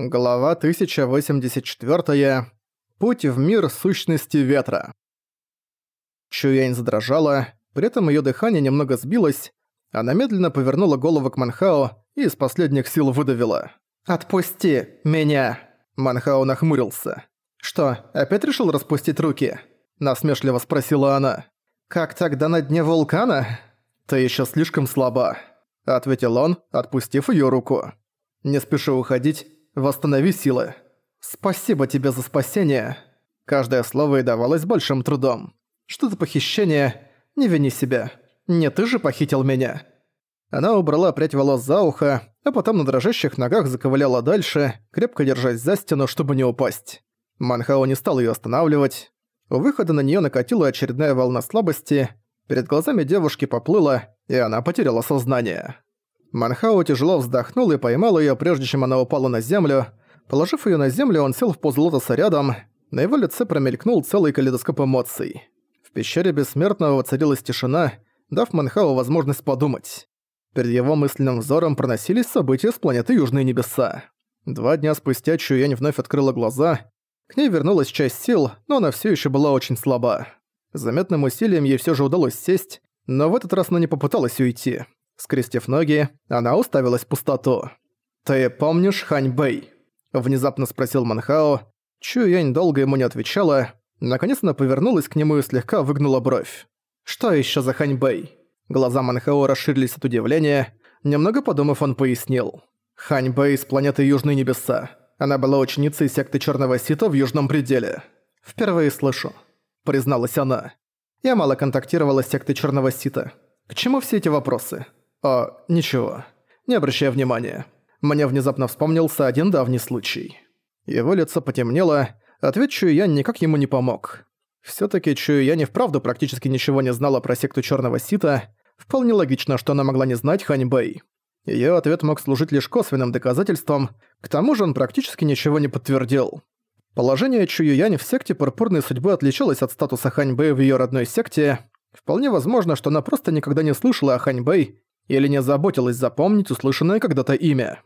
Глава 1084. Путь в мир сущности ветра. Чуянь задрожала, при этом её дыхание немного сбилось, она медленно повернула голову к Манхао и из последних сил выдавила. «Отпусти меня!» Манхао нахмурился. «Что, опять решил распустить руки?» Насмешливо спросила она. «Как тогда на дне вулкана?» «Ты ещё слишком слаба», — ответил он, отпустив её руку. «Не спеши уходить, Восстанови силы. Спасибо тебе за спасение. Каждое слово ей давалось большим трудом. Что за похищение? Не вини себя. Не ты же похитил меня. Она убрала прядь волос за ухо, а потом на дрожащих ногах заковыляла дальше, крепко держась за стену, чтобы не упасть. Манхао не стал её останавливать. У выхода на неё накатила очередная волна слабости, перед глазами девушки поплыла, и она потеряла сознание. Манхао тяжело вздохнул и поймал её, прежде чем она упала на землю. Положив её на землю, он сел в позу лотоса рядом. На его лице промелькнул целый калейдоскоп эмоций. В пещере Бессмертного воцарилась тишина, дав Манхао возможность подумать. Перед его мысленным взором проносились события с планеты Южные Небеса. Два дня спустя Чуянь вновь открыла глаза. К ней вернулась часть сил, но она всё ещё была очень слаба. Заметным усилием ей всё же удалось сесть, но в этот раз она не попыталась уйти. Скрестив ноги, она уставилась в пустоту. «Ты помнишь Хань Бэй?» Внезапно спросил Манхао. Чу Янь долго ему не отвечала. Наконец она повернулась к нему и слегка выгнула бровь. «Что еще за Хань Бэй?» Глаза Манхао расширились от удивления. Немного подумав, он пояснил. «Хань Бэй с планеты Южные Небеса. Она была ученицей секты Черного Сита в Южном Пределе. Впервые слышу», — призналась она. «Я мало контактировала с сектой Черного Сита. К чему все эти вопросы? «О, ничего. Не обращай внимания. Мне внезапно вспомнился один давний случай». Его лицо потемнело, ответ Чуян никак ему не помог. Всё-таки Чуян и вправду практически ничего не знала про секту Чёрного Сита, вполне логично, что она могла не знать Хань Бэй. Её ответ мог служить лишь косвенным доказательством, к тому же он практически ничего не подтвердил. Положение Чуюянь в секте Пурпурной Судьбы отличалось от статуса Хань Бэй в её родной секте. Вполне возможно, что она просто никогда не слышала о Хань Бэй или не заботилась запомнить услышанное когда-то имя.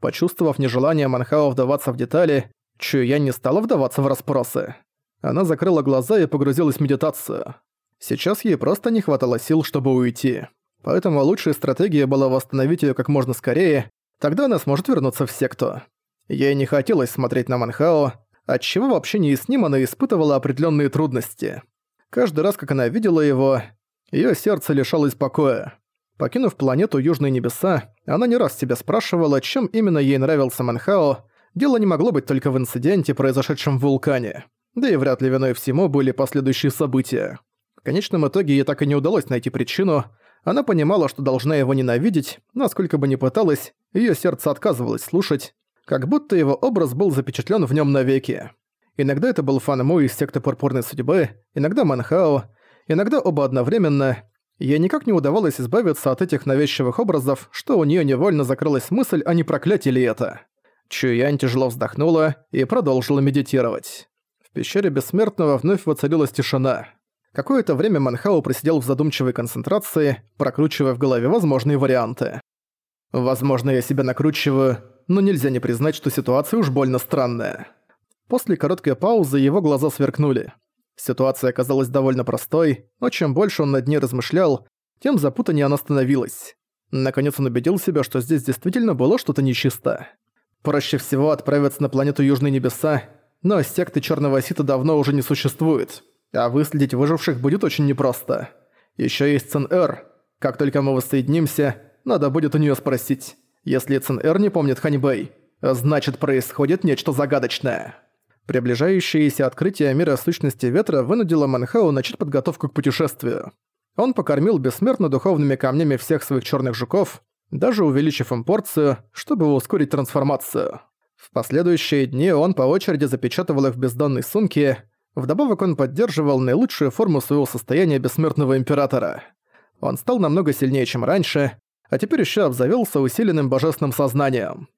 Почувствовав нежелание Манхао вдаваться в детали, Чуя не стала вдаваться в расспросы. Она закрыла глаза и погрузилась в медитацию. Сейчас ей просто не хватало сил, чтобы уйти. Поэтому лучшей стратегией была восстановить её как можно скорее, тогда она сможет вернуться в секту. Ей не хотелось смотреть на Манхао, отчего вообще не с ним она испытывала определённые трудности. Каждый раз, как она видела его, её сердце лишалось покоя. Покинув планету Южные Небеса, она не раз себя спрашивала, чем именно ей нравился Манхао. Дело не могло быть только в инциденте, произошедшем в вулкане. Да и вряд ли виной всему были последующие события. В конечном итоге ей так и не удалось найти причину. Она понимала, что должна его ненавидеть, насколько бы ни пыталась, её сердце отказывалось слушать, как будто его образ был запечатлен в нем навеки. Иногда это был Фан Му из секты Пурпурной Судьбы, иногда Манхао, иногда оба одновременно, Ей никак не удавалось избавиться от этих навязчивых образов, что у нее невольно закрылась мысль, а не проклятие ли это. Чуянь тяжело вздохнула и продолжила медитировать. В пещере Бессмертного вновь воцарилась тишина. Какое-то время Манхау просидел в задумчивой концентрации, прокручивая в голове возможные варианты. Возможно, я себя накручиваю, но нельзя не признать, что ситуация уж больно странная. После короткой паузы его глаза сверкнули. Ситуация оказалась довольно простой, но чем больше он над ней размышлял, тем запутаннее она становилась. Наконец он убедил себя, что здесь действительно было что-то нечисто. Проще всего отправиться на планету Южные Небеса, но секты Черного Сита давно уже не существует, а выследить выживших будет очень непросто. Еще есть Цен-Эр. Как только мы воссоединимся, надо будет у нее спросить. Если Цен-Эр не помнит Ханибэй, значит происходит нечто загадочное. Приближающееся открытие мира сущности ветра вынудило Манхау начать подготовку к путешествию. Он покормил бессмертно духовными камнями всех своих черных жуков, даже увеличив им порцию, чтобы ускорить трансформацию. В последующие дни он по очереди запечатывал их в бездонной сумке, вдобавок он поддерживал наилучшую форму своего состояния бессмертного императора. Он стал намного сильнее, чем раньше, а теперь еще обзавелся усиленным божественным сознанием.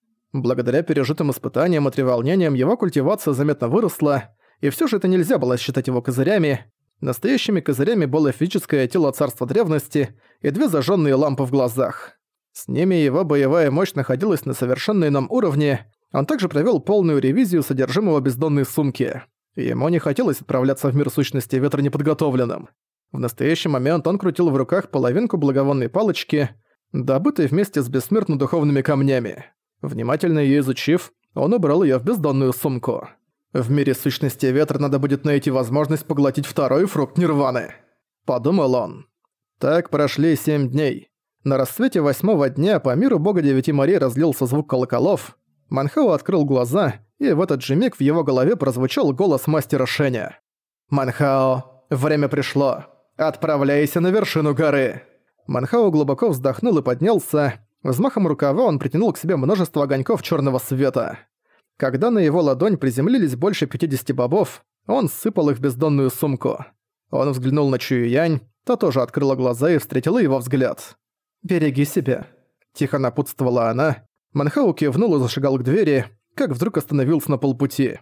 Благодаря пережитым испытаниям и треволнениям его культивация заметно выросла, и все же это нельзя было считать его козырями. Настоящими козырями было физическое тело царства древности и две зажженные лампы в глазах. С ними его боевая мощь находилась на совершенно ином уровне, Он также провёл полную ревизию содержимого бездонной сумки. Ему не хотелось отправляться в мир сущности ветра неподготовленным. В настоящий момент он крутил в руках половинку благовонной палочки, добытой вместе с бессмертно-духовными камнями. Внимательно её изучив, он убрал её в бездонную сумку. В мире сущности ветра надо будет найти возможность поглотить второй фрукт нирваны. Подумал он. Так прошли семь дней. На рассвете восьмого дня по миру бога девяти морей разлился звук колоколов. Манхао открыл глаза, и в этот же миг в его голове прозвучал голос мастера Шеня. «Манхао, время пришло. Отправляйся на вершину горы!» Манхао глубоко вздохнул и поднялся. Взмахом рукава он притянул к себе множество огоньков черного света. Когда на его ладонь приземлились больше 50 бобов, он сыпал их в бездонную сумку. Он взглянул на Чую Янь, та тоже открыла глаза и встретила его взгляд. «Береги себя», – тихо напутствовала она. Манхау кивнул и зашагал к двери, как вдруг остановился на полпути.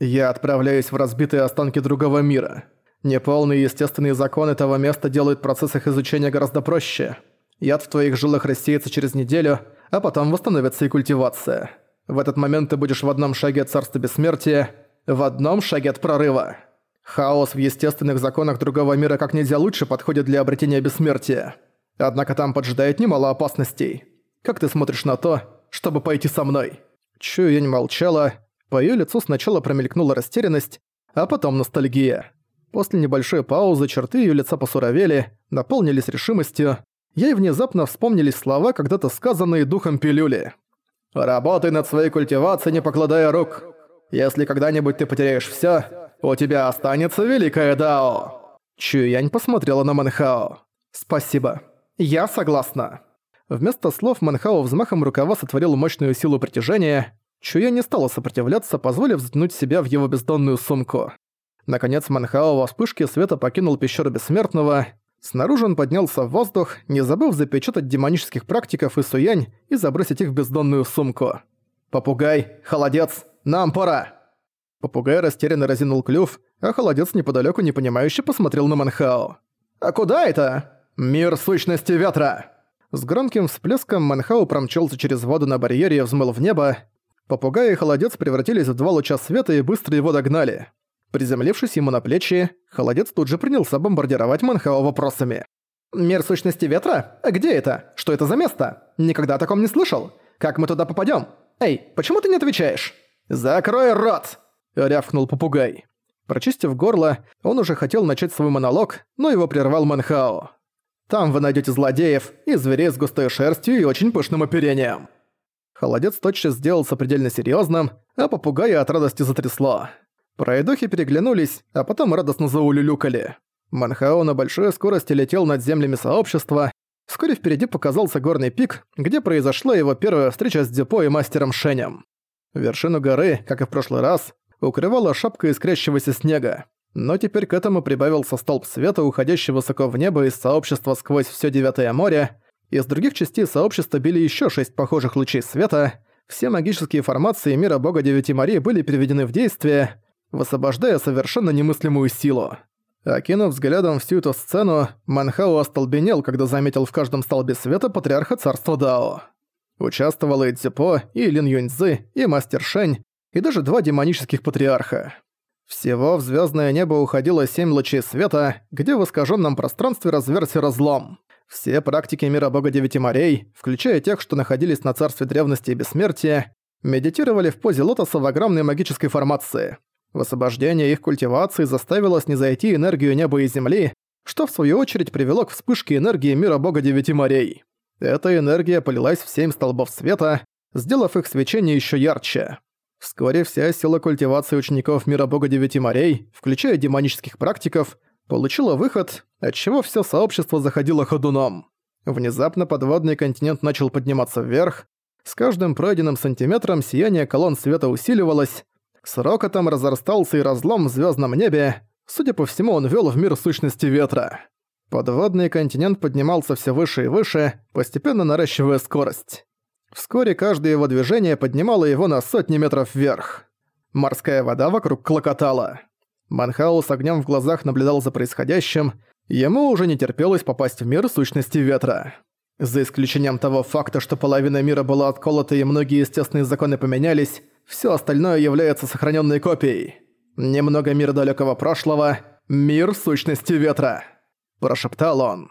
«Я отправляюсь в разбитые останки другого мира. Неполные естественные законы того места делают процесс их изучения гораздо проще. Яд в твоих жилах рассеется через неделю, а потом восстановится и культивация. В этот момент ты будешь в одном шаге от царства бессмертия, в одном шаге от прорыва. Хаос в естественных законах другого мира как нельзя лучше подходит для обретения бессмертия. Однако там поджидает немало опасностей. Как ты смотришь на то, чтобы пойти со мной?» Чуя не молчала, по её лицу сначала промелькнула растерянность, а потом ностальгия. После небольшой паузы черты её лица посуровели, наполнились решимостью, ей внезапно вспомнились слова, когда-то сказанные духом пилюли. Работай над своей культивацией, не покладая рук. Если когда-нибудь ты потеряешь всё, у тебя останется великая Дао». Чуянь посмотрела на Манхао. «Спасибо. Я согласна». Вместо слов Манхао взмахом рукава сотворил мощную силу притяжения. Чуя не стала сопротивляться, позволив взглянуть себя в его бездонную сумку. Наконец Манхао во вспышке света покинул пещеру Бессмертного, Снаружи он поднялся в воздух, не забыв запечатать демонических практиков и суянь и забросить их в бездонную сумку. «Попугай! Холодец! Нам пора!» Попугай растерянно разинул клюв, а холодец неподалеку непонимающе посмотрел на Манхао. «А куда это?» «Мир сущности ветра!» С громким всплеском Манхао промчался через воду на барьере и взмыл в небо. Попугай и холодец превратились в два луча света и быстро его догнали. Приземлившись ему на плечи, холодец тут же принялся бомбардировать Манхао вопросами. «Мир сущности ветра? Где это? Что это за место? Никогда о таком не слышал. Как мы туда попадем? Эй, почему ты не отвечаешь?» «Закрой рот!» – рявкнул попугай. Прочистив горло, он уже хотел начать свой монолог, но его прервал Манхао. «Там вы найдете злодеев и зверей с густой шерстью и очень пышным оперением». Холодец тотчас сделался предельно серьезным, а попугая от радости затрясло. Пройдохи переглянулись, а потом радостно заулюлюкали. Манхао на большой скорости летел над землями сообщества. Вскоре впереди показался горный пик, где произошла его первая встреча с Депо и мастером Шенем. Вершину горы, как и в прошлый раз, укрывала шапка искрящегося снега. Но теперь к этому прибавился столб света, уходящий высоко в небо из сообщества сквозь все Девятое море. Из других частей сообщества били еще шесть похожих лучей света. Все магические формации мира бога Девяти морей были переведены в действие, высвобождая совершенно немыслимую силу. Окинув взглядом всю эту сцену, Манхао остолбенел, когда заметил в каждом столбе света патриарха царства Дао. Участвовала и Цзепо, и Лин Юньцзы, и Мастер Шэнь, и даже два демонических патриарха. Всего в звездное небо уходило семь лучей света, где в искаженном пространстве разверся разлом. Все практики мира бога девяти морей, включая тех, что находились на царстве древности и бессмертия, медитировали в позе лотоса в огромной магической формации – Высвобождение их культивации заставило снизойти энергию неба и земли, что в свою очередь привело к вспышке энергии мира бога девяти морей. Эта энергия полилась в семь столбов света, сделав их свечение еще ярче. Вскоре вся сила культивации учеников мира бога девяти морей, включая демонических практиков, получила выход, отчего все сообщество заходило ходуном. Внезапно подводный континент начал подниматься вверх, с каждым пройденным сантиметром сияние колонн света усиливалось, с рокотом разрастался и разлом в звездном небе. Судя по всему, он вел в мир сущности ветра. Подводный континент поднимался все выше и выше, постепенно наращивая скорость. Вскоре каждое его движение поднимало его на сотни метров вверх. Морская вода вокруг клокотала. Манхау с огнем в глазах наблюдал за происходящим. Ему уже не терпелось попасть в мир сущности ветра. За исключением того факта, что половина мира была отколота и многие естественные законы поменялись, все остальное является сохраненной копией. Немного мира далекого прошлого, мир сущности ветра», – прошептал он.